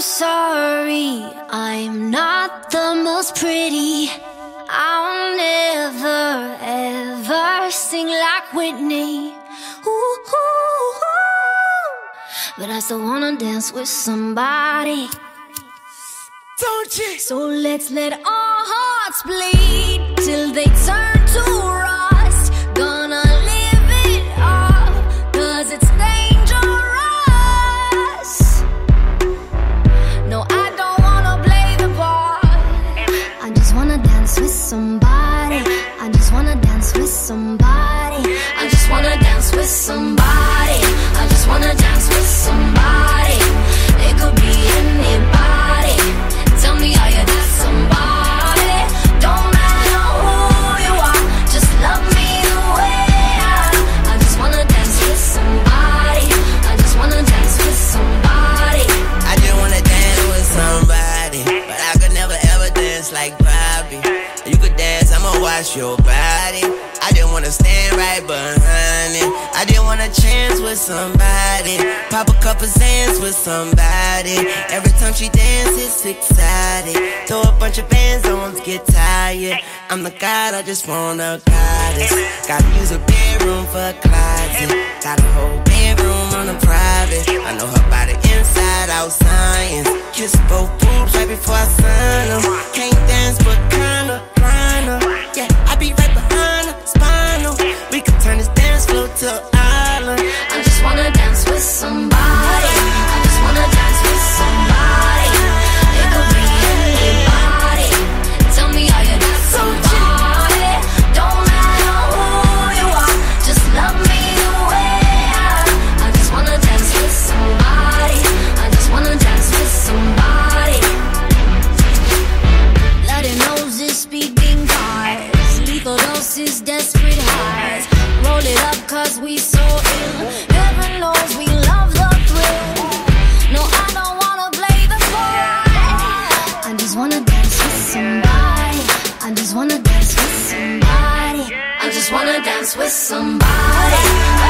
I'm sorry, I'm not the most pretty. I'll never ever sing like Whitney. Ooh, ooh, ooh. But I still wanna dance with somebody. Don't you? So let's let our hearts bleed till they turn with somebody. I just wanna dance with somebody. I just wanna dance with somebody. I just wanna dance with somebody. It could be anybody. Tell me are you that somebody? Don't matter who you are, just love me the way I. I just wanna dance with somebody. I just wanna dance with somebody. I just wanna dance with somebody, but I could never ever dance like Bobby. You could dance, I'ma watch your body. I just wanna stand right behind it. I just wanna chance with somebody, pop a couple sands with somebody. Every time she dances, excited. Throw a bunch of bands on, get tired. I'm the god, I just wanna goddess. Gotta use a bedroom for a closet. Got a whole bedroom on the private. I know her body inside out science. Kiss both boobs right before I. cause we so ill. Heaven knows we love the thrill. No, I don't wanna play the fool. I just wanna dance with somebody. I just wanna dance with somebody. I just wanna dance with somebody.